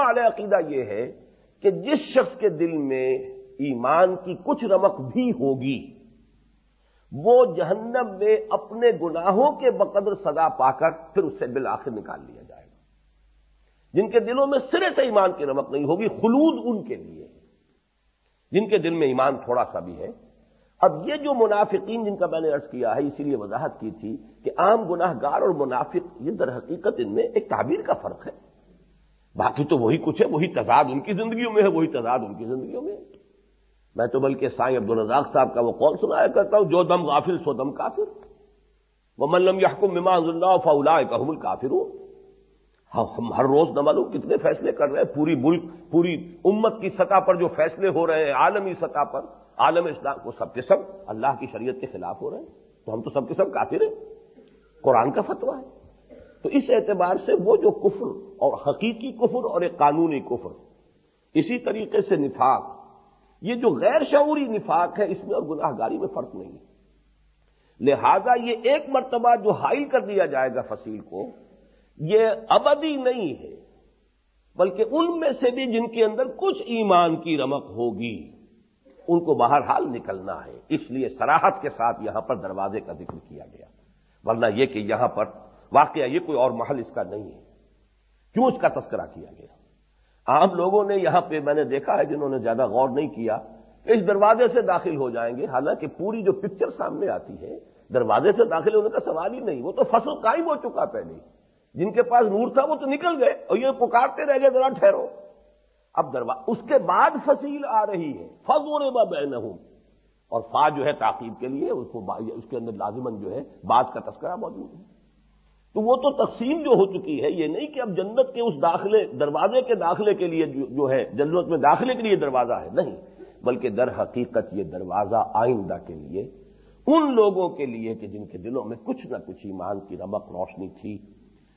مجمع علیہ عقیدہ یہ ہے کہ جس شخص کے دل میں ایمان کی کچھ رمق بھی ہوگی، وہ جہنم میں اپنے گناہوں کے بقدر سزا پا کر پھر اس سے بالآخر نکال لیا جائے گا۔ جن کے دلوں میں سرے سے ایمان کی رمق نہیں ہوگی، خلود ان کے لیے۔ جن کے دل میں ایمان تھوڑا سا بھی ہے۔ اب یہ جو منافقین جن کا میں نے ارض کیا ہے، اسی لیے وضاحت کی تھی کہ عام گناہ گار اور منافق، یہ در حقیقت ان میں ایک تعبیر کا فرق ہے۔ باقی تو وہی کچھ ہے، وہی تضاد ان کی زندگیوں میں ہے، وہی تضاد ان کی زندگیوں میں میں تو بلکہ سائیں عبد الرزاق صاحب کا وہ قول سنایا کرتا ہوں، جو دم غافل سو دم کافر۔ وہ ملم یحکم ممان اللہ فولا کا کافر ہوں ہم ہر روز نہ معلوم کتنے فیصلے کر رہے ہیں، پوری ملک، پوری امت کی سطح پر جو فیصلے ہو رہے ہیں، عالمی سطح پر، عالم اسلام کو سب کے سب اللہ کی شریعت کے خلاف ہو رہے ہیں۔ تو ہم تو سب کے سب کافر ہیں۔ قرآن کا فتویٰ ہے۔ تو اس اعتبار سے وہ جو کفر اور حقیقی کفر اور ایک قانونی کفر، اسی طریقے سے نفاق، یہ جو غیر شعوری نفاق ہے، اس میں اور گناہ گاری میں فرق نہیں ہے۔ لہذا یہ ایک مرتبہ جو حائل کر دیا جائے گا فصیل کو، یہ ابدی نہیں ہے، بلکہ ان میں سے بھی جن کے اندر کچھ ایمان کی رمق ہوگی، ان کو باہر حال نکلنا ہے۔ اس لیے سراہد کے ساتھ یہاں پر دروازے کا ذکر کیا گیا۔ ورنہ یہ کہ یہاں پر واقعہ یہ کوئی اور محل اس کا نہیں ہے۔ کیوں اس کا تذکرہ کیا گیا؟ عام لوگوں نے یہاں پہ میں نے دیکھا ہے جنہوں نے زیادہ غور نہیں کیا کہ اس دروازے سے داخل ہو جائیں گے۔ حالانکہ پوری جو پکچر سامنے آتی ہے، دروازے سے داخل ہونے کا سوال ہی نہیں، وہ تو فصل قائم ہو چکا پہلے۔ جن کے پاس نور تھا وہ تو نکل گئے اور یہ پکارتے رہ گئے ذرا ٹھہرو۔ اب دروا، اس کے بعد فصیل آ رہی ہے۔ فضور بین اور فا جو ہے تعقیب کے لیے، اس کو اس کے اندر لازمن جو ہے بعد کا تذکرہ موجود ہے۔ تو وہ تو تقسیم جو ہو چکی ہے، یہ نہیں کہ اب جنت کے اس داخلے، دروازے کے داخلے کے لیے جو ہے، جنت میں داخلے کے لیے دروازہ ہے، نہیں، بلکہ در حقیقت یہ دروازہ آئندہ کے لیے، ان لوگوں کے لیے کہ جن کے دلوں میں کچھ نہ کچھ ایمان کی رمق روشنی تھی۔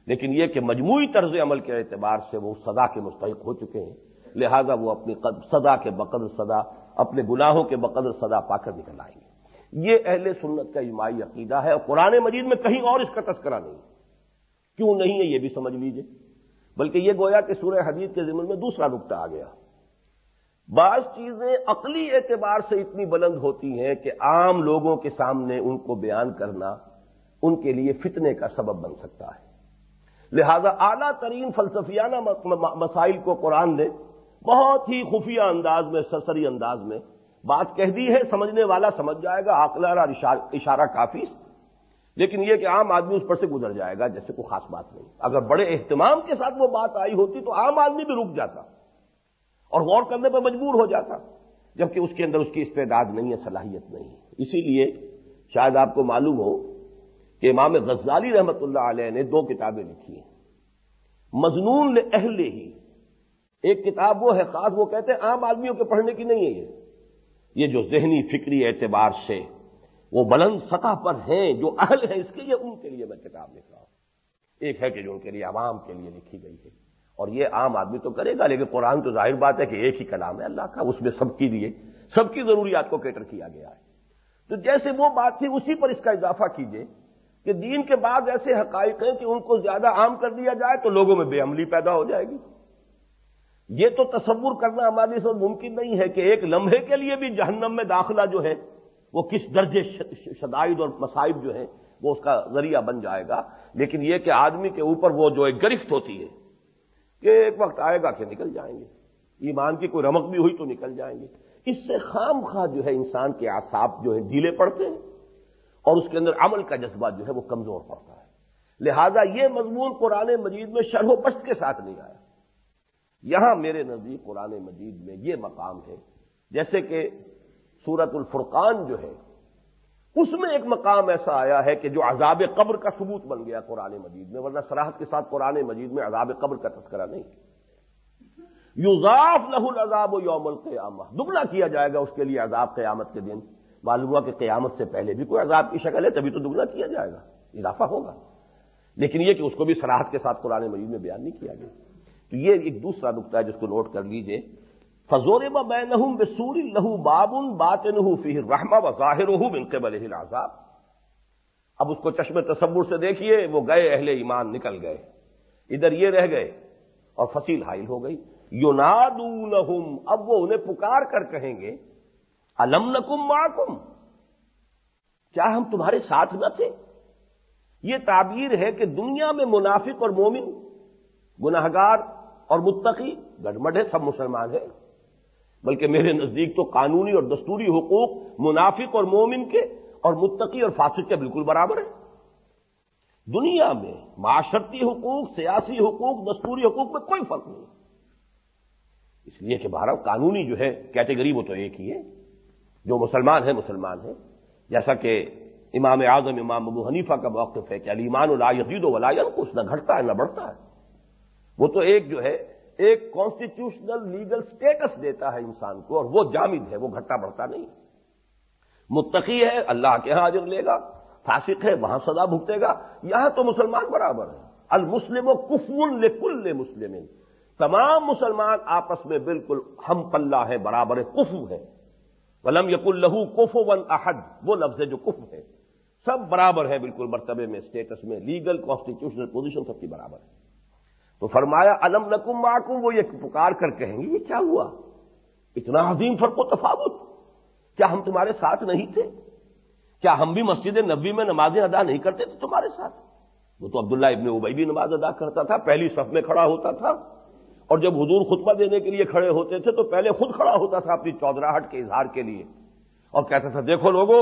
لیکن یہ کہ مجموعی طرز عمل کے اعتبار سے وہ سزا کے مستحق ہو چکے ہیں۔ لہذا وہ اپنی سدا کے بقدر سدا اپنے گناہوں کے بقدر سدا پا کر نکل آئیں گے۔ یہ اہل سنت کا اجماعی عقیدہ ہے اور قرآن مجید میں کہیں اور اس کا تذکرہ نہیں۔ کیوں نہیں ہے یہ بھی سمجھ لیجیے۔ بلکہ یہ گویا کہ سورہ حدیث کے ذمن میں دوسرا نقطہ آ گیا۔ بعض چیزیں عقلی اعتبار سے اتنی بلند ہوتی ہیں کہ عام لوگوں کے سامنے ان کو بیان کرنا ان کے لیے فتنے کا سبب بن سکتا ہے۔ لہذا اعلیٰ ترین فلسفیانہ مسائل کو قرآن نے بہت ہی خفیہ انداز میں، سرسری انداز میں بات کہہ دی ہے۔ سمجھنے والا سمجھ جائے گا۔ آکلارا اشارہ کافی۔ لیکن یہ کہ عام آدمی اس پر سے گزر جائے گا، جیسے کوئی خاص بات نہیں۔ اگر بڑے اہتمام کے ساتھ وہ بات آئی ہوتی تو عام آدمی بھی رک جاتا اور غور کرنے پر مجبور ہو جاتا، جبکہ اس کے اندر اس کی استعداد نہیں ہے، صلاحیت نہیں ہے۔ اسی لیے شاید آپ کو معلوم ہو کہ امام غزالی رحمت اللہ علیہ نے دو کتابیں لکھی ہیں۔ مضنون اہل ہی۔ ایک کتاب وہ ہے، خاص وہ کہتے ہیں عام آدمیوں کے پڑھنے کی نہیں ہے یہ۔ یہ جو ذہنی، فکری اعتبار سے وہ بلند سطح پر ہیں جو اہل ہیں، اس کے لیے ان کے لیے میں کتاب لکھ رہا ہوں۔ ایک ہے کہ جو ان کے لیے عوام کے لیے لکھی گئی ہے۔ اور یہ عام آدمی تو کرے گا، لیکن قرآن تو ظاہر بات ہے کہ ایک ہی کلام ہے اللہ کا، اس میں سب کے لیے سب کی ضروریات کو کیٹر کیا گیا ہے۔ تو جیسے وہ بات تھی، اسی پر اس کا اضافہ کیجیے کہ دین کے بعد ایسے حقائق ہیں کہ ان کو زیادہ عام کر دیا جائے تو لوگوں میں بے عملی پیدا ہو جائے گی۔ یہ تو تصور کرنا ہمارے ساتھ ممکن نہیں ہے کہ ایک لمحے کے لیے بھی جہنم میں داخلہ جو ہے وہ کس درجے شدائد اور مصائب جو ہیں وہ اس کا ذریعہ بن جائے گا۔ لیکن یہ کہ آدمی کے اوپر وہ جو ایک گرفت ہوتی ہے کہ ایک وقت آئے گا کہ نکل جائیں گے۔ ایمان کی کوئی رمک بھی ہوئی تو نکل جائیں گے۔ اس سے خام خواہ جو ہے انسان کے آساب جو ہے ڈھیلے پڑتے ہیں اور اس کے اندر عمل کا جذبہ جو ہے وہ کمزور پڑتا ہے۔ لہذا یہ مضمون قرآن مجید میں شرح و بست کے ساتھ نہیں آیا۔ یہاں میرے نزدیک قرآن مجید میں یہ مقام ہے۔ جیسے کہ سورت الفرقان جو ہے، اس میں ایک مقام ایسا آیا ہے کہ جو عذاب قبر کا ثبوت بن گیا قرآن مجید میں، ورنہ سراحت کے ساتھ قرآن مجید میں عذاب قبر کا تذکرہ نہیں۔ یوزاف لہ العذاب و یوم القیامہ۔ دگنا کیا جائے گا اس کے لیے عذاب قیامت کے دن؟ معلوم ہوا کہ قیامت سے پہلے بھی کوئی عذاب کی شکل ہے، تبھی تو دگنا کیا جائے گا۔ اضافہ ہوگا۔ لیکن یہ کہ اس کو بھی سراحت کے ساتھ قرآن مجید میں بیان نہیں کیا گیا۔ تو یہ ایک دوسرا نقطہ ہے جس کو نوٹ کر لیجیے۔ فضور بین بسور لہو بابن بات نہ فی رحما و ظاہر بل آزاد اب اس کو چشم تصور سے دیکھیے، وہ گئے، اہل ایمان نکل گئے۔ ادھر یہ رہ گئے اور فصیل حائل ہو گئی۔ یونادونہم اب وہ انہیں پکار کر کہیں گے الم نکم معکم کیا ہم تمہارے ساتھ نہ تھے؟ یہ تعبیر ہے کہ دنیا میں منافق اور مومن، گناہگار اور متقی گڑمڈ ہے سب مسلمان ہیں۔ بلکہ میرے نزدیک تو قانونی اور دستوری حقوق منافق اور مومن کے اور متقی اور فاسق کے بالکل برابر ہیں۔ دنیا میں معاشرتی حقوق، سیاسی حقوق، دستوری حقوق میں کوئی فرق نہیں۔ اس لیے کہ بہرحال قانونی جو ہے کیٹیگری وہ تو ایک ہی ہے۔ جو مسلمان ہے مسلمان ہے جیسا کہ امام اعظم، امام ابو حنیفہ کا موقف ہے کہ علیمان یزید و ولایل کچھ نہ گھٹتا ہے، نہ بڑھتا ہے۔ وہ تو ایک جو ہے ایک کانسٹیٹیوشنل لیگل سٹیٹس دیتا ہے انسان کو اور وہ جامد ہے، وہ گھٹا بڑھتا نہیں۔ متقی ہے، اللہ کے ہاں حاضر لے گا، فاسق ہے، وہاں سزا بھگتے گا۔ یہاں تو مسلمان برابر ہے۔ المسلم و کفون لکل مسلم۔ تمام مسلمان آپس میں بالکل ہم پلہ ہے برابر ہے کفو ہے ولم یق الہو کوفو ون احد، وہ لفظ ہے جو کف ہے۔ سب برابر ہے بالکل مرتبے میں اسٹیٹس میں لیگل کانسٹیٹیوشنل پوزیشن سب کی برابر ہے۔ تو فرمایا علم نکم معکم، وہ یہ پکار کر کہیں گے، یہ کیا ہوا؟ اتنا عظیم فرق و تفاوت، کیا ہم تمہارے ساتھ نہیں تھے؟ کیا ہم بھی مسجد نبی میں نمازیں ادا نہیں کرتے تھے تمہارے ساتھ? وہ تو عبداللہ ابن ابئی بھی نماز ادا کرتا تھا، پہلی صف میں کھڑا ہوتا تھا، اور جب حضور خطبہ دینے کے لیے کھڑے ہوتے تھے تو پہلے خود کھڑا ہوتا تھا اپنی چودراہٹ کے اظہار کے لیے، اور کہتا تھا، دیکھو لوگوں،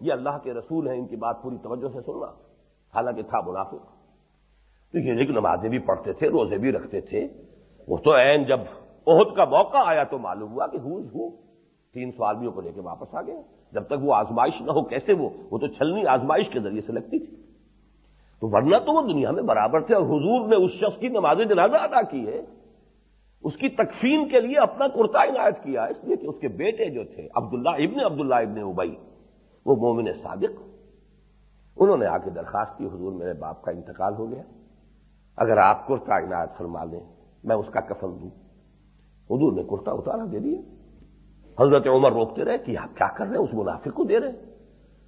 یہ اللہ کے رسول ہیں، ان کی بات پوری توجہ سے سننا، حالانکہ تھا منافق. تو یہ نمازیں بھی پڑھتے تھے، روزے بھی رکھتے تھے۔ وہ تو این جب عہد کا موقع آیا تو معلوم ہوا کہ ہوز ہو تین سو آدمیوں کو لے کے واپس آ گیا جب تک وہ آزمائش نہ ہو، کیسے وہ؟ وہ تو چھلنی آزمائش کے ذریعے سے لگتی تھی۔ تو ورنہ تو وہ دنیا میں برابر تھے اور حضور نے اس شخص کی نماز جنازہ ادا کی ہے اس کی تکفین کے لیے اپنا کرتا عنایت کیا اس لیے کہ اس کے بیٹے جو تھے، عبداللہ ابن عبداللہ ابن ابئی وہ مومن صادق۔ انہوں نے آ کے درخواست کی، حضور میرے باپ کا انتقال ہو گیا۔ اگر آپ کرتا عنایت فرما دیں، میں اس کا کفن دوں۔ حضور نے کرتا اتارا دے دیا۔ حضرت عمر روکتے رہے کہ آپ کیا کر رہے ہیں؟ اس منافق کو دے رہے ہیں۔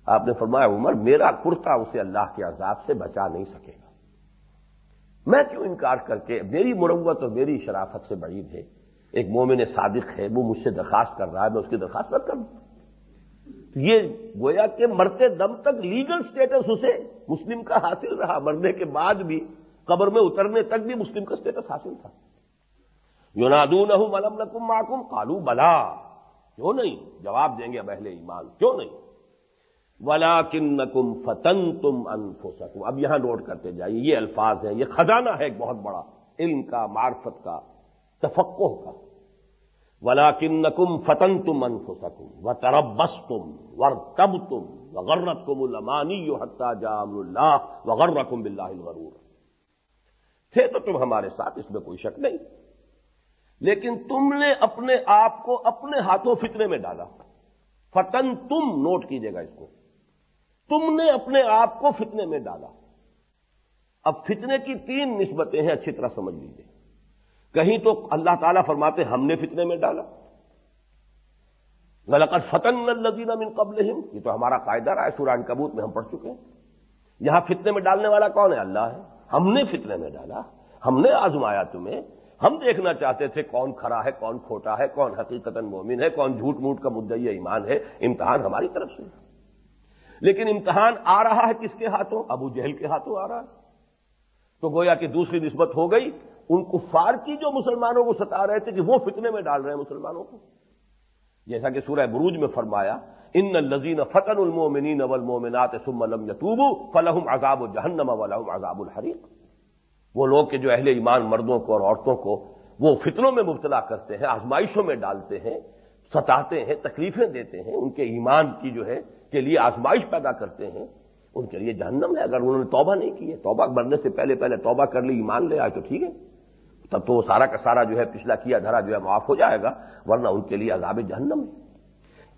آپ نے فرمایا، عمر، میرا کرتا اسے اللہ کے عذاب سے بچا نہیں سکے گا۔ میں کیوں انکار کر کے میری مروت اور میری شرافت سے بعید ہے؟ ایک مومن صادق ہے، وہ مجھ سے درخواست کر رہا ہے، میں اس کی درخواست کر کروں۔ یہ گویا کہ مرتے دم تک لیگل سٹیٹس اسے مسلم کا حاصل رہا۔ مرنے کے بعد بھی قبر میں اترنے تک بھی مسلم کا سٹیٹس حاصل تھا۔ یونادون ملم نکم معکم کالو بلا۔ کیوں نہیں؟ جواب دیں گے اب اہل ایمان، کیوں نہیں؟ ولا کن نکم فتن تم انفو اب یہاں نوٹ کرتے جائیے، یہ الفاظ ہیں، یہ خزانہ ہے ایک بہت بڑا، علم کا، معرفت کا تفقو کا۔ ولا کن نکم فتن تم انفو سکم و تربس تم ور تب تم وغرت کم المانی جام اللہ وغر بلّہ تھے تو تم ہمارے ساتھ اس میں کوئی شک نہیں۔ لیکن تم نے اپنے آپ کو اپنے ہاتھوں فتنے میں ڈالا۔ فتن تم نوٹ کیجیے گا اس کو۔ تم نے اپنے آپ کو فتنے میں ڈالا۔ اب فتنے کی تین نسبتیں ہیں، اچھی طرح سمجھ لیجیے کہیں تو اللہ تعالیٰ فرماتے ہم نے فتنے میں ڈالا۔ غلط فتن الزین من قبل یہ تو ہمارا قاعدہ رہا ہے سوران کبوت میں ہم پڑھ چکے ہیں۔ یہاں فتنے میں ڈالنے والا کون ہے؟ اللہ ہے۔ ہم نے فتنے میں ڈالا، ہم نے آزمایا تمہیں، ہم دیکھنا چاہتے تھے کون کھڑا ہے، کون کھوٹا ہے، کون حقیقت مومن ہے، کون جھوٹ موٹ کا مدعی ایمان ہے، امتحان ہماری طرف سے۔ لیکن امتحان آ رہا ہے کس کے ہاتھوں؟ ابو جہل کے ہاتھوں آ رہا ہے۔ تو گویا کہ دوسری نسبت ہو گئی، ان کفار کی جو مسلمانوں کو ستا رہے تھے کہ وہ فتنے میں ڈال رہے ہیں مسلمانوں کو۔ جیسا کہ سورہ بروج میں فرمایا ان الزین فتن المومنین والمومنات ثم لم یتوبوا فلہم عذاب جہنم ولہم عذاب الحریق وہ لوگ کہ جو اہل ایمان مردوں کو اور عورتوں کو وہ فتنوں میں مبتلا کرتے ہیں، آزمائشوں میں ڈالتے ہیں، ستاتے ہیں، تکلیفیں دیتے ہیں، ان کے ایمان کی جو ہے کے لیے آزمائش پیدا کرتے ہیں، ان کے لیے جہنم ہے۔ اگر انہوں نے توبہ نہیں کی ہے، توبہ مرنے سے پہلے پہلے توبہ کر لی، ایمان لے آئے تو ٹھیک ہے۔ تب تو وہ سارا کا سارا جو ہے پچھلا کیا دھرا جو ہے معاف ہو جائے گا، ورنہ ان کے لیے عذاب جہنم ہے۔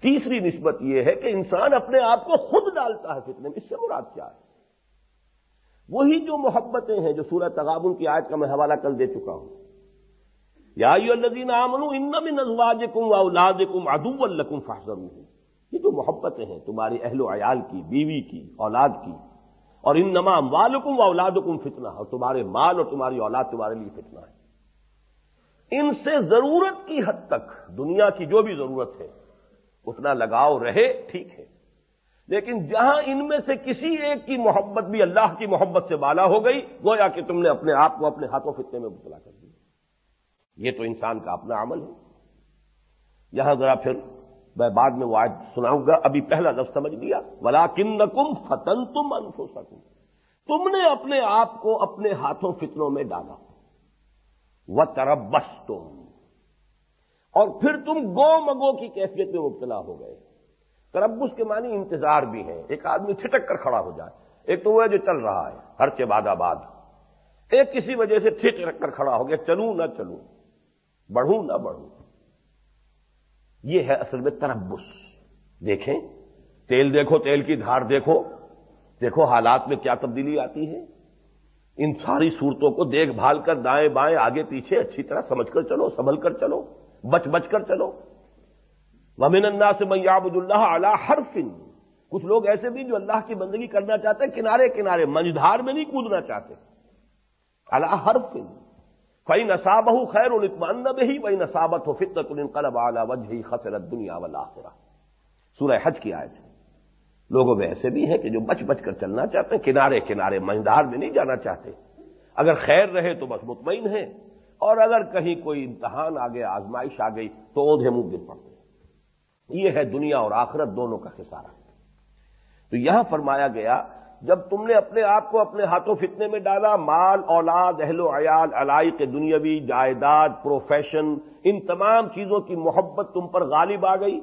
تیسری نسبت یہ ہے کہ انسان اپنے آپ کو خود ڈالتا ہے فتنے میں، اس سے مراد کیا ہے؟ وہی جو محبتیں ہیں، جو سورہ تغابن کی آیت کا میں حوالہ کل دے چکا ہوں۔ یا الذین آمنوا ان من ازواجکم واولادکم عدوا لکم فاحذروہم۔ یہ جو محبتیں ہیں، تمہاری اہل و عیال کی، بیوی کی، اولاد کی۔ اور ان نما والکم و اولادکم فتنہ، اور تمہارے مال اور تمہاری اولاد تمہارے لیے فتنہ ہے۔ ان سے ضرورت کی حد تک، دنیا کی جو بھی ضرورت ہے اتنا لگاؤ رہے، ٹھیک ہے۔ لیکن جہاں ان میں سے کسی ایک کی محبت بھی اللہ کی محبت سے بالا ہو گئی، گویا کہ تم نے اپنے آپ کو اپنے ہاتھوں فتنے میں مبتلا کر دیا۔ یہ تو انسان کا اپنا عمل ہے۔ یہاں ذرا پھر میں بعد میں وہ آج سناؤں گا۔ ابھی پہلا لفظ سمجھ لیا۔ ولا کن کم فتن تم انفو سکوں تم نے اپنے آپ کو اپنے ہاتھوں فتنوں میں ڈالا۔ وہ تربس تم اور پھر تم گو مگو کی کیفیت میں مبتلا ہو گئے۔ تربس کے معنی انتظار بھی ہے ایک آدمی چھٹک کر کھڑا ہو جائے۔ ایک تو وہ ہے جو چل رہا ہے، ہر کے بعد آباد۔ ایک کسی وجہ سے چھٹک کر کھڑا ہو گیا، چلوں نہ چلوں۔ بڑھوں نہ بڑھوں۔ یہ ہے اصل میں تربس۔ دیکھیں، تیل دیکھو، تیل کی دھار دیکھو۔ دیکھو حالات میں کیا تبدیلی آتی ہے۔ ان ساری صورتوں کو دیکھ بھال کر دائیں بائیں، آگے پیچھے اچھی طرح سمجھ کر چلو، سنبھل کر چلو۔ بچ بچ کر چلو۔ ومن اللہ سے میاب اللہ اعلی ہر فن کچھ لوگ ایسے بھی جو اللہ کی بندگی کرنا چاہتے ہیں، کنارے کنارے منجدھار میں نہیں کودنا چاہتے۔ اللہ ہر فن فئی نصاب ہو خیر الطمان ہی وہی نصابت ہو فطرت القلب اعلیٰ وجہ خسرت دنیا والا سورہ حج کی آئے لوگوں میں ایسے بھی ہیں کہ جو بچ بچ کر چلنا چاہتے ہیں، کنارے کنارے منجدار میں نہیں جانا چاہتے۔ اگر خیر رہے تو بس مطمئن ہے اور اگر کہیں کوئی امتحان آ گیا آزمائش آ گئی تو اوندھے منہ گر پڑتے یہ ہے دنیا اور آخرت دونوں کا خسارہ۔ تو یہاں فرمایا گیا، جب تم نے اپنے آپ کو اپنے ہاتھوں فتنے میں ڈالا، مال، اولاد، اہل و عیال، علائق دنیاوی، جائیداد، پروفیشن، ان تمام چیزوں کی محبت تم پر غالب آ گئی۔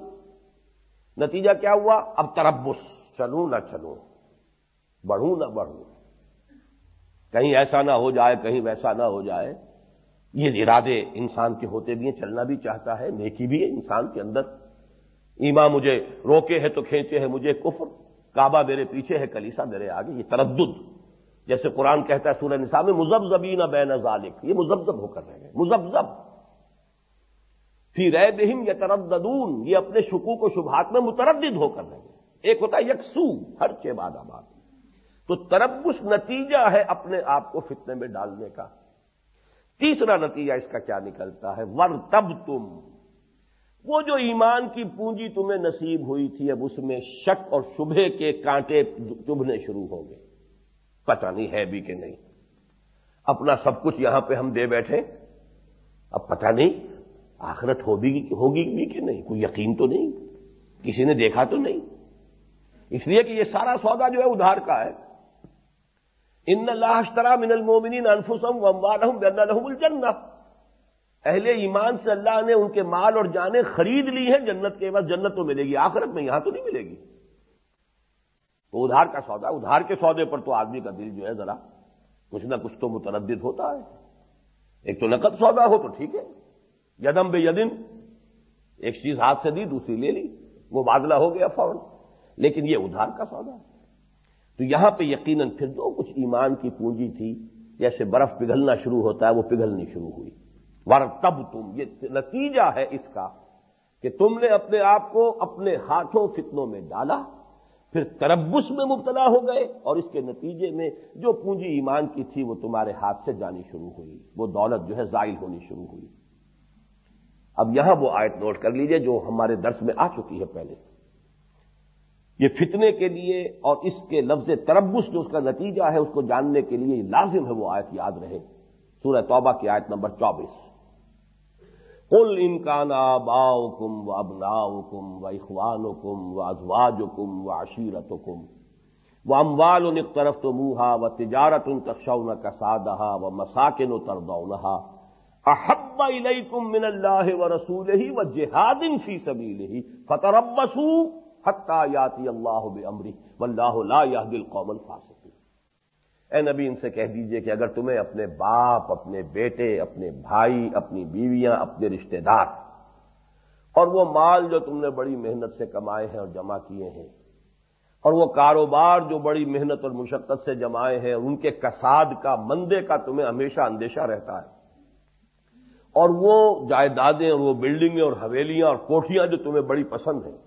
نتیجہ کیا ہوا؟ اب تربس چلوں نہ چلوں بڑھوں نہ بڑھوں کہیں ایسا نہ ہو جائے، کہیں ویسا نہ ہو جائے۔ یہ ارادے انسان کے ہوتے بھی ہیں، چلنا بھی چاہتا ہے، نیکی بھی ہے، انسان کے اندر ایما مجھے روکے ہے تو کھینچے ہے مجھے کفر، کعبہ میرے پیچھے ہے، کلیسا میرے آگے، یہ تردد۔ جیسے قرآن کہتا ہے سورہ نساء میں مزبزبین بین ذالک، یہ مزبزب ہو کر رہ گئے مزبزب فی رہ بہم یا ترددون یہ اپنے شکوک و شبہات میں متردد ہو کر رہ گئے۔ ایک ہوتا ہے، یکسو، ہر چھ باد آباد۔ تو تربس نتیجہ ہے اپنے آپ کو فتنے میں ڈالنے کا۔ تیسرا نتیجہ اس کا کیا نکلتا ہے؟ ور تب تم وہ جو ایمان کی پونجی تمہیں نصیب ہوئی تھی، اب اس میں شک اور شبہ کے کانٹے چبھنے شروع ہو گئے پتہ نہیں ہے بھی کہ نہیں۔ اپنا سب کچھ یہاں پہ ہم دے بیٹھے۔ اب پتہ نہیں آخرت ہوگی ہوگی بھی کہ نہیں؟ کوئی یقین تو نہیں؟ کسی نے دیکھا تو نہیں۔ اس لیے کہ یہ سارا سودا جو ہے ادھار کا ہے۔ ان اللہ اشترا من المومنین انفسم و اموالہم بان لهم الجنہ۔ اہل ایمان سے اللہ نے ان کے مال اور جانیں خرید لی ہیں، جنت کے بعد جنت تو ملے گی، آخرت میں یہاں تو نہیں ملے گی۔ تو ادھار کا سودا، ادھار کے سودے پر تو آدمی کا دل جو ہے ذرا کچھ نہ کچھ تو متردد ہوتا ہے۔ ایک تو نقد سودا ہو تو ٹھیک ہے۔ یدم بے یدن، ایک چیز ہاتھ سے دی، دوسری لے لی، وہ بادلہ ہو گیا فوراً۔ لیکن یہ ادھار کا سودا ہے۔ تو یہاں پہ یقیناً پھر جو کچھ ایمان کی پونجی تھی، جیسے برف پگھلنا شروع ہوتا ہے، وہ پگھلنی شروع ہوئی۔ ور تب تم یہ نتیجہ ہے اس کا کہ تم نے اپنے آپ کو اپنے ہاتھوں فتنوں میں ڈالا، پھر تربس میں مبتلا ہو گئے اور اس کے نتیجے میں جو پونجی ایمان کی تھی، وہ تمہارے ہاتھ سے جانی شروع ہوئی۔ وہ دولت جو ہے زائل ہونی شروع ہوئی۔ اب یہاں وہ آیت نوٹ کر لیجیے جو ہمارے درس میں آ چکی ہے پہلے۔ یہ فتنے کے لیے اور اس کے لفظ تربس جو اس کا نتیجہ ہے اس کو جاننے کے لیے لازم ہے وہ آیت یاد رہے۔ سورہ توبہ کی آیت نمبر چوبیس۔ کل انکان باؤ کم و ابناؤ کم و اخوان کم و ازواج کم و عشیرت کم وہ اموال ان طرف تو منہا و تجارت ان تخشون کا سادہ و مساکن و تردونہا احب الیکم من اللہ و رسول ہی و جہاد فی سبیل ہی فتربسو حتی یاتی اللہ بمری واللہ لا یہد القوم الفاسقین اے نبی، ان سے کہہ دیجیے کہ اگر تمہیں اپنے باپ، اپنے بیٹے، اپنے بھائی، اپنی بیویاں، اپنے رشتہ دار اور وہ مال جو تم نے بڑی محنت سے کمائے ہیں اور جمع کیے ہیں اور وہ کاروبار جو بڑی محنت اور مشقت سے جمائے ہیں، ان کے کساد کا، مندے کا تمہیں ہمیشہ اندیشہ رہتا ہے اور وہ جائیدادیں اور وہ بلڈنگیں اور حویلیاں اور کوٹیاں جو تمہیں بڑی پسند ہیں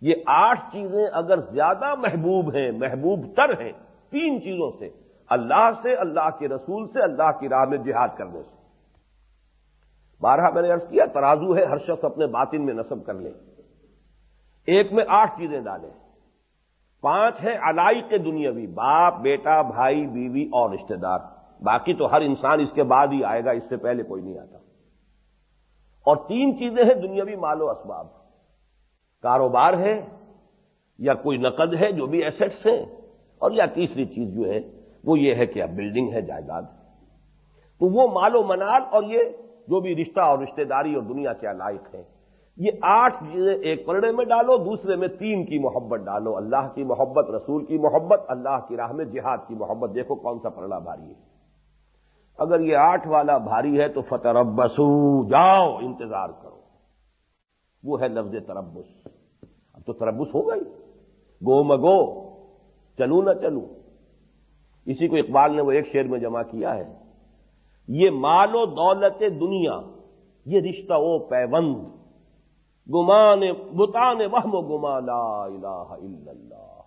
یہ آٹھ چیزیں اگر زیادہ محبوب ہیں، محبوب تر ہیں، تین چیزوں سے، اللہ سے، اللہ کے رسول سے، اللہ کی راہ میں جہاد کرنے سے۔ بارہ میں نے عرض کیا، ترازو ہے، ہر شخص اپنے باطن میں نصب کر لے۔ ایک میں آٹھ چیزیں ڈالیں۔ پانچ ہے الائی کے دنیاوی، باپ، بیٹا، بھائی، بیوی اور رشتہ دار۔ باقی تو ہر انسان اس کے بعد ہی آئے گا، اس سے پہلے کوئی نہیں آتا۔ اور تین چیزیں ہیں دنیاوی مال و اسباب۔ کاروبار ہے یا کوئی نقد ہے جو بھی ایسٹس ہیں اور یا تیسری چیز جو ہے وہ یہ ہے کہ اب بلڈنگ ہے، جائیداد تو وہ مال و منال اور یہ جو بھی رشتہ اور رشتہ داری اور دنیا کے لائق ہیں، یہ آٹھ چیزیں ایک پرڑے میں ڈالو، دوسرے میں تین کی محبت ڈالو۔ اللہ کی محبت، رسول کی محبت، اللہ کی راہ میں جہاد کی محبت۔ دیکھو کون سا پرڑا بھاری ہے۔ اگر یہ آٹھ والا بھاری ہے تو فتح ربسو جاؤ، انتظار کرو۔ وہ ہے لفظ تربس تو تربس ہو گئی گو مگو، چلو نہ چلو۔ اسی کو اقبال نے وہ ایک شعر میں جمع کیا ہے۔ یہ مال و دولت دنیا، یہ رشتہ او پیوند۔ گمان، بتان وہم و گما لا الہ الا اللہ۔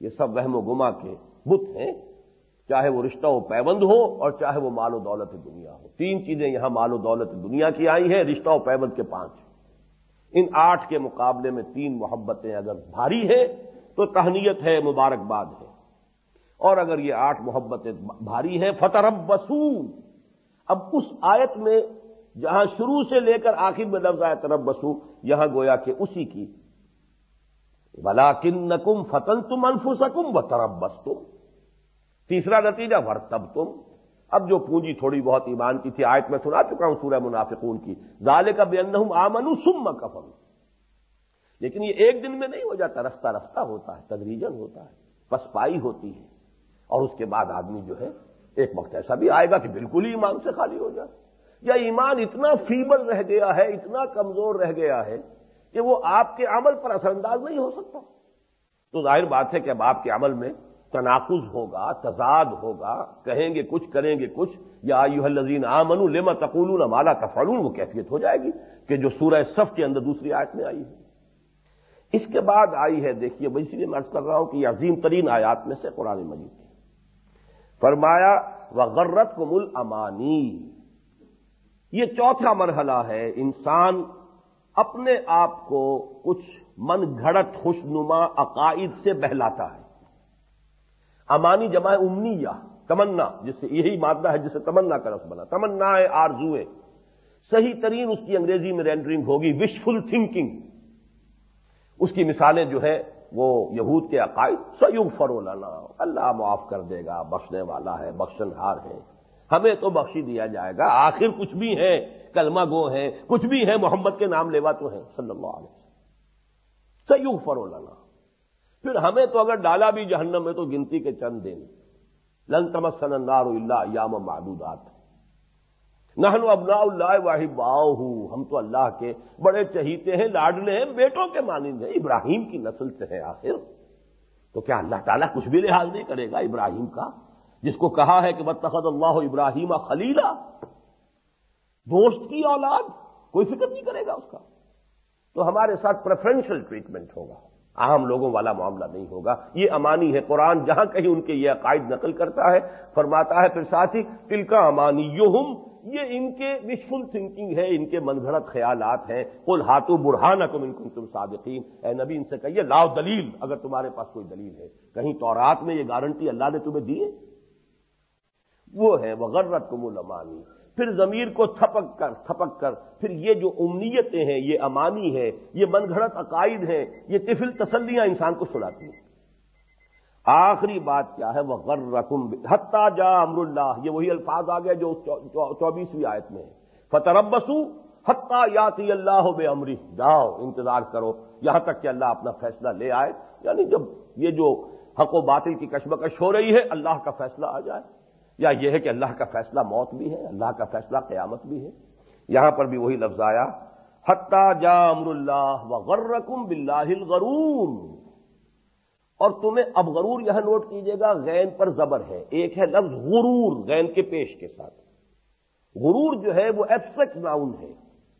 یہ سب وہم و گما کے بت ہیں۔ چاہے وہ رشتہ و پیوند ہو اور چاہے وہ مال و دولت دنیا ہو۔ تین چیزیں یہاں مال و دولت دنیا کی آئی ہیں، رشتہ و پیوند کے پانچ۔ ان آٹھ کے مقابلے میں تین محبتیں اگر بھاری ہیں تو تہنیت ہے، مبارکباد ہے۔ اور اگر یہ آٹھ محبتیں بھاری ہیں فتح بسو اب اس آیت میں جہاں شروع سے لے کر آخر میں لفظ آئے ترب بسو یہاں گویا کہ اسی کی۔ بلا کن نکم فتن تم انفو سکم و ترب بس تم تیسرا نتیجہ ورتب تم اب جو پونجی تھوڑی بہت ایمان کی تھی، آیت میں سنا چکا ہوں سورہ منافقون کی۔ زالے کا بے ان آمن سم کفن لیکن یہ ایک دن میں نہیں ہو جاتا، رفتہ رفتہ ہوتا ہے، تدریجن ہوتا ہے، پسپائی ہوتی ہے۔ اور اس کے بعد آدمی جو ہے، ایک وقت ایسا بھی آئے گا کہ بالکل ہی ایمان سے خالی ہو جائے۔ یا ایمان اتنا فیبل رہ گیا ہے، اتنا کمزور رہ گیا ہے کہ وہ آپ کے عمل پر اثر انداز نہیں ہو سکتا۔ تو ظاہر بات ہے کہ اب آپ کے عمل میں تناقض ہوگا، تضاد ہوگا، کہیں گے کچھ، کریں گے کچھ، یا الزین آمن لما تقول مالا کفلون وہ کیفیت ہو جائے گی کہ جو سورہ صف کے اندر دوسری آیت میں آئی ہے۔ اس کے بعد آئی ہے، دیکھیے، میں اسی لیے میں کر رہا ہوں کہ یہ عظیم ترین آیات میں سے قرآن مجید کی فرمایا وغرت کو مل امانی یہ چوتھا مرحلہ ہے، انسان اپنے آپ کو کچھ من گھڑت، خوشنما عقائد سے بہلاتا ہے۔ امانی جمع امنی یا تمنا، جس سے یہی مادہ ہے جسے تمنا کا رس بنا۔ تمنا ہے آرزویں صحیح ترین اس کی انگریزی میں رینڈرنگ ہوگی وشفل تھنکنگ اس کی مثالیں جو ہے وہ یہود کے عقائد سیوگ فرولانا اللہ معاف کر دے گا، بخشنے والا ہے، بخشن ہار ہے۔ ہمیں تو بخشی دیا جائے گا۔ آخر کچھ بھی ہے کلمہ گو ہے کچھ بھی ہے محمد کے نام لیوا تو ہے صلی اللہ علیہ وسلم۔ سیوگ فرولانا پھر ہمیں تو اگر ڈالا بھی جہنم میں تو گنتی کے چند دن۔ لن تمسن النار اللہ یام معدودات۔ نہن ابنا اللہ واحب ہم تو اللہ کے بڑے چہیتے ہیں، لاڈلے ہیں، بیٹوں کے مانند ہیں۔ ابراہیم کی نسل سے ہیں آخر۔ تو کیا اللہ تعالیٰ کچھ بھی لحاظ نہیں کرے گا ابراہیم کا؟ جس کو کہا ہے کہ بتخد اللہ ابراہیم خلیلا۔ دوست کی اولاد، کوئی فکر نہیں کرے گا اس کا؟ تو ہمارے ساتھ پریفرنشل ٹریٹمنٹ ہوگا۔ عام لوگوں والا معاملہ نہیں ہوگا۔ یہ امانی ہے قرآن، جہاں کہیں ان کے یہ عقائد نقل کرتا ہے، فرماتا ہے پھر ساتھ ہی تل کا امانی یوہم یہ ان کے وشفل تھنکنگ ہے، ان کے من گھڑت خیالات ہیں۔ کل ہاتھوں برہان کو ان تم صادقین۔ اے نبی، ان سے کہیے، لاؤ دلیل، اگر تمہارے پاس کوئی دلیل ہے۔ کہیں تورات میں یہ گارنٹی اللہ نے تمہیں دی ہے؟ وہ ہے وغیرت کم المانی پھر ضمیر کو تھپک کر تھپک کر، پھر یہ جو امنیتیں ہیں، یہ امانی ہے یہ من گھڑت عقائد ہیں، یہ طفل تسلیاں انسان کو سناتی ہیں۔ آخری بات کیا ہے؟ وہ غر رقم حتہ جا امر اللہ یہ وہی الفاظ آ گئے جو چوبیسویں آیت میں فتح ربسو حتہ یاتی اللہ بے امری جاؤ، انتظار کرو۔ یہاں تک کہ اللہ اپنا فیصلہ لے آئے۔ یعنی جب یہ جو حق و باطل کی کشمکش ہو رہی ہے، اللہ کا فیصلہ آ جائے۔ یا یہ ہے کہ اللہ کا فیصلہ موت بھی ہے، اللہ کا فیصلہ قیامت بھی ہے۔ یہاں پر بھی وہی لفظ آیا حتہ جا امر اللہ و غرکم بلّہ غرور اور تمہیں اب غرور یہاں نوٹ کیجیے گا، غین پر زبر ہے۔ ایک ہے لفظ غرور، غین کے پیش کے ساتھ۔ غرور جو ہے وہ ایبسٹریکٹ ناؤن ہے،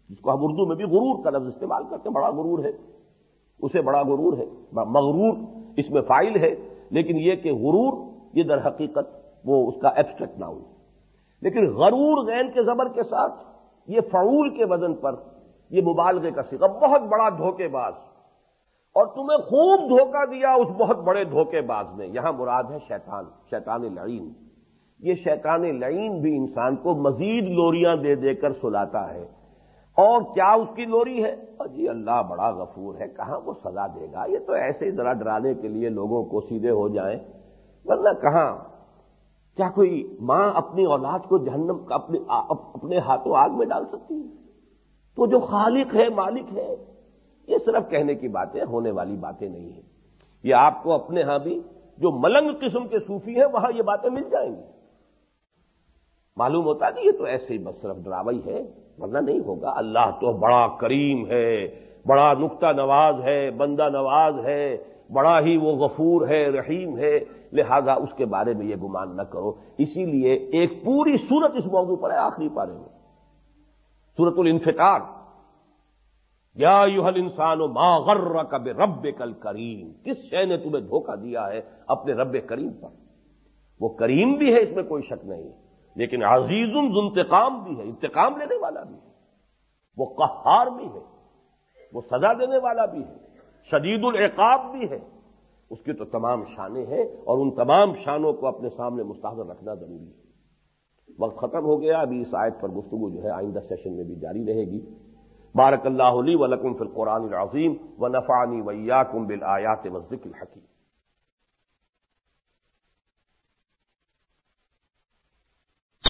جس کو ہم اردو میں بھی غرور کا لفظ استعمال کرتے ہیں، بڑا غرور ہے۔ اسے بڑا غرور ہے، مغرور اس میں فائل ہے، لیکن یہ کہ غرور یہ در حقیقت وہ اس کا ایبسٹریکٹ ناؤن لیکن غرور غین کے زبر کے ساتھ یہ فعول کے وزن پر یہ مبالغے کا سکا بہت بڑا دھوکے باز۔ اور تمہیں خوب دھوکہ دیا اس بہت بڑے دھوکے باز نے۔ یہاں مراد ہے شیطان شیطان لعین۔ یہ شیطان لعین بھی انسان کو مزید لوریاں دے دے کر سلاتا ہے۔ اور کیا اس کی لوری ہے؟ جی اللہ بڑا غفور ہے، کہاں وہ سزا دے گا؟ یہ تو ایسے ہی ذرا ڈرانے کے لیے لوگوں کو سیدھے ہو جائیں۔ ورنہ کہاں کیا کوئی ماں اپنی اولاد کو جہنم اپنے اپنے ہاتھوں آگ میں ڈال سکتی ہے؟ تو جو خالق ہے، مالک ہے، یہ صرف کہنے کی باتیں، ہونے والی باتیں نہیں ہیں۔ یہ آپ کو اپنے ہاں بھی جو ملنگ قسم کے صوفی ہیں، وہاں یہ باتیں مل جائیں گی۔ معلوم ہوتا نہیں یہ تو ایسے ہی بس صرف ڈراوئی ہے، ورنہ نہیں ہوگا۔ اللہ تو بڑا کریم ہے، بڑا نقطہ نواز ہے، بندہ نواز ہے، بڑا ہی وہ غفور ہے، رحیم ہے۔ لہذا اس کے بارے میں یہ گمان نہ کرو۔ اسی لیے ایک پوری صورت اس موضوع پر ہے، آخری پارے میں۔ سورت الانفطار۔ یا یوہل انسان و ما غر کب رب کل کریم کس شے نے تمہیں دھوکہ دیا ہے اپنے رب کریم پر؟ وہ کریم بھی ہے، اس میں کوئی شک نہیں۔ لیکن عزیز انتقام بھی ہے، انتقام لینے والا بھی ہے۔ وہ قہار بھی ہے، وہ سزا دینے والا بھی ہے۔ شدید العقاب بھی ہے۔ اس کی تو تمام شانیں ہیں اور ان تمام شانوں کو اپنے سامنے مستحضر رکھنا ضروری ہے۔ وقت ختم ہو گیا، ابھی اس آیت پر گفتگو جو ہے آئندہ سیشن میں بھی جاری رہے گی۔ بارک اللہ علی و لکم فی القرآن العظیم و نفانی ویا کم بل آیات و ذکر حکیم